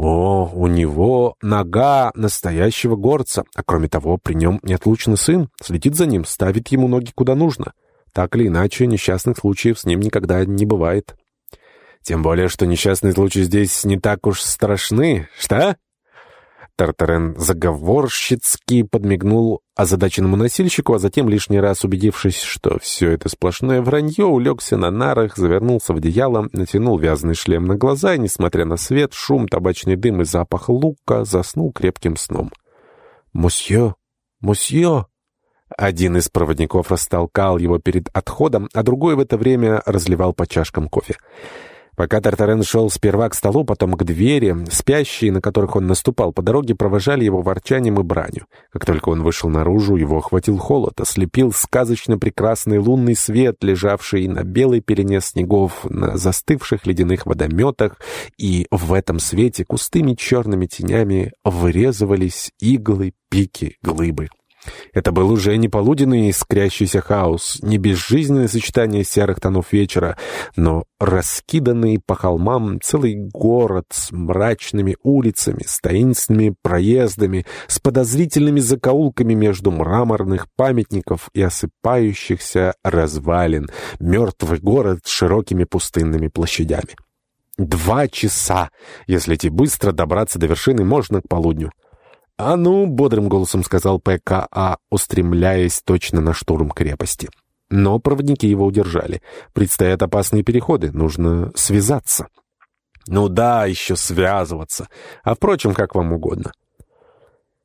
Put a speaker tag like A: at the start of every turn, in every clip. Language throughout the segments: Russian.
A: О, у него нога настоящего горца, а кроме того, при нем неотлучный сын, следит за ним, ставит ему ноги куда нужно. Так или иначе, несчастных случаев с ним никогда не бывает. Тем более, что несчастные случаи здесь не так уж страшны, что? Тартарен заговорщицки подмигнул озадаченному носильщику, а затем, лишний раз убедившись, что все это сплошное вранье, улегся на нарах, завернулся в одеяло, натянул вязаный шлем на глаза и, несмотря на свет, шум, табачный дым и запах лука, заснул крепким сном. «Мосье! Мосье!» Один из проводников растолкал его перед отходом, а другой в это время разливал по чашкам кофе. Пока Тартарен шел сперва к столу, потом к двери, спящие, на которых он наступал по дороге, провожали его ворчанием и бранью. Как только он вышел наружу, его охватил холод, ослепил сказочно прекрасный лунный свет, лежавший на белой перене снегов, на застывших ледяных водометах, и в этом свете густыми черными тенями вырезывались иглы, пики, глыбы. Это был уже не полуденный искрящийся хаос, не безжизненное сочетание серых тонов вечера, но раскиданный по холмам целый город с мрачными улицами, с таинственными проездами, с подозрительными закоулками между мраморных памятников и осыпающихся развалин, мертвый город с широкими пустынными площадями. Два часа, если идти быстро, добраться до вершины можно к полудню. «А ну!» — бодрым голосом сказал ПКА, устремляясь точно на штурм крепости. Но проводники его удержали. Предстоят опасные переходы, нужно связаться. «Ну да, еще связываться. А впрочем, как вам угодно».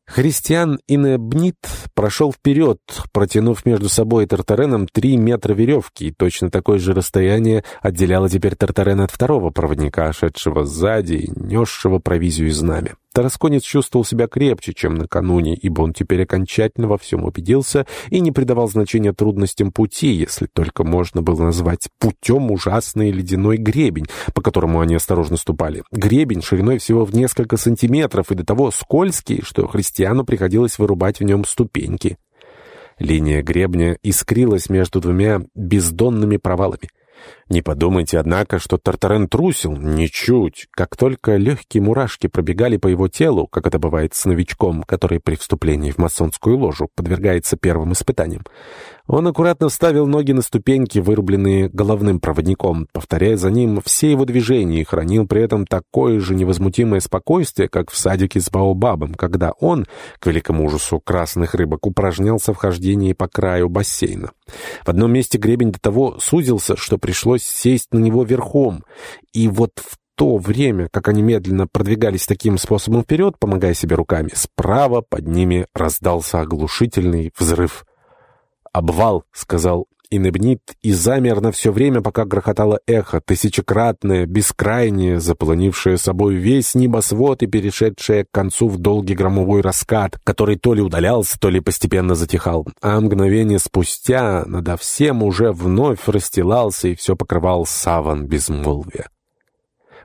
A: Христиан Инебнит прошел вперед, протянув между собой и Тартареном три метра веревки, и точно такое же расстояние отделяло теперь Тартарен от второго проводника, шедшего сзади и несшего провизию и знамя. Тарасконец чувствовал себя крепче, чем накануне, ибо он теперь окончательно во всем убедился и не придавал значения трудностям пути, если только можно было назвать путем ужасный ледяной гребень, по которому они осторожно ступали. Гребень шириной всего в несколько сантиметров и до того скользкий, что христиану приходилось вырубать в нем ступеньки. Линия гребня искрилась между двумя бездонными провалами. Не подумайте, однако, что Тартарен трусил. Ничуть. Как только легкие мурашки пробегали по его телу, как это бывает с новичком, который при вступлении в масонскую ложу подвергается первым испытаниям, он аккуратно вставил ноги на ступеньки, вырубленные головным проводником, повторяя за ним все его движения и хранил при этом такое же невозмутимое спокойствие, как в садике с Баобабом, когда он, к великому ужасу красных рыбок, упражнялся в хождении по краю бассейна. В одном месте гребень до того сузился, что пришлось сесть на него верхом, и вот в то время, как они медленно продвигались таким способом вперед, помогая себе руками, справа под ними раздался оглушительный взрыв. «Обвал», — сказал Инебнит, и замер на все время, пока грохотало эхо, тысячекратное, бескрайнее, заполонившее собой весь небосвод и перешедшее к концу в долгий громовой раскат, который то ли удалялся, то ли постепенно затихал. А мгновение спустя надо всем уже вновь расстилался и все покрывал саван безмолвия.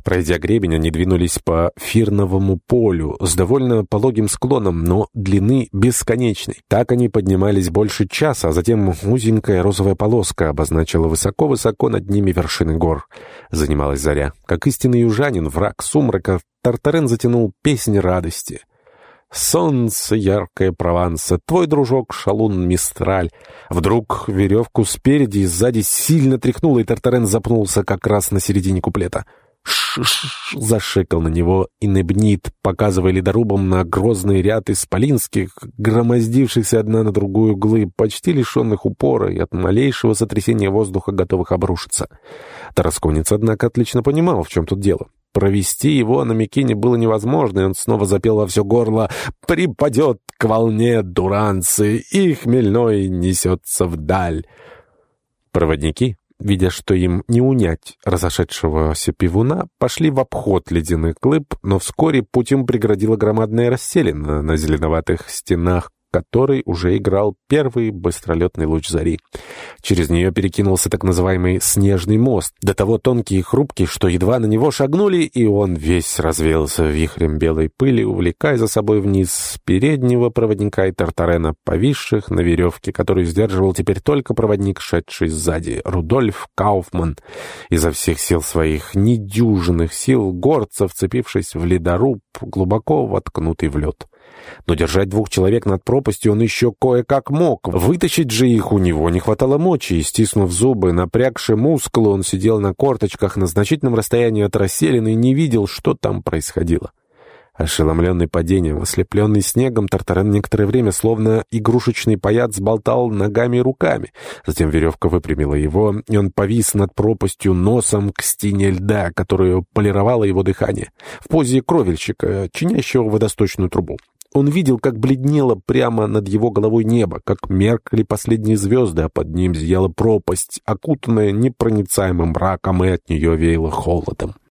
A: Пройдя гребень, они двинулись по фирновому полю с довольно пологим склоном, но длины бесконечной. Так они поднимались больше часа, а затем узенькая розовая полоска обозначила высоко-высоко над ними вершины гор. Занималась заря. Как истинный южанин, враг сумрака, Тартарен затянул песнь радости. «Солнце яркое Прованса, твой дружок шалун Мистраль». Вдруг веревку спереди и сзади сильно тряхнуло, и Тартарен запнулся как раз на середине куплета. Зашикал на него и небнит, показывая ледорубом на грозный ряд исполинских, громоздившихся одна на другую глыб, почти лишенных упора и от малейшего сотрясения воздуха готовых обрушиться. Тарасконец, однако, отлично понимал, в чем тут дело. Провести его на Микине было невозможно, и он снова запел во все горло «Припадет к волне дуранцы, и хмельной несется вдаль». Проводники, видя, что им не унять разошедшегося пивуна, пошли в обход ледяных глыб, но вскоре путь им преградила громадная расселина, на зеленоватых стенах которой уже играл первый быстролетный луч зари. Через нее перекинулся так называемый «снежный мост», до того тонкий и хрупкий, что едва на него шагнули, и он весь развеялся вихрем белой пыли, увлекая за собой вниз переднего проводника и Тартарена, повисших на веревке, которую сдерживал теперь только проводник, шедший сзади, Рудольф Кауфман. Изо всех сил своих недюжинных сил горца, вцепившись в ледоруб, глубоко воткнутый в лед. Но держать двух человек над пропастью он еще кое-как мог. Вытащить же их у него не хватало мочи, и, стиснув зубы, напрягши мускулы, он сидел на корточках на значительном расстоянии от расселины и не видел, что там происходило. Ошеломленный падением, ослепленный снегом, Тартарен некоторое время, словно игрушечный паяц, болтал ногами и руками. Затем веревка выпрямила его, и он повис над пропастью носом к стене льда, которую полировало его дыхание, в позе кровельщика, чинящего водосточную трубу. Он видел, как бледнело прямо над его головой небо, как меркли последние звезды, а под ним зияла пропасть, окутанная непроницаемым мраком, и от нее веяло холодом.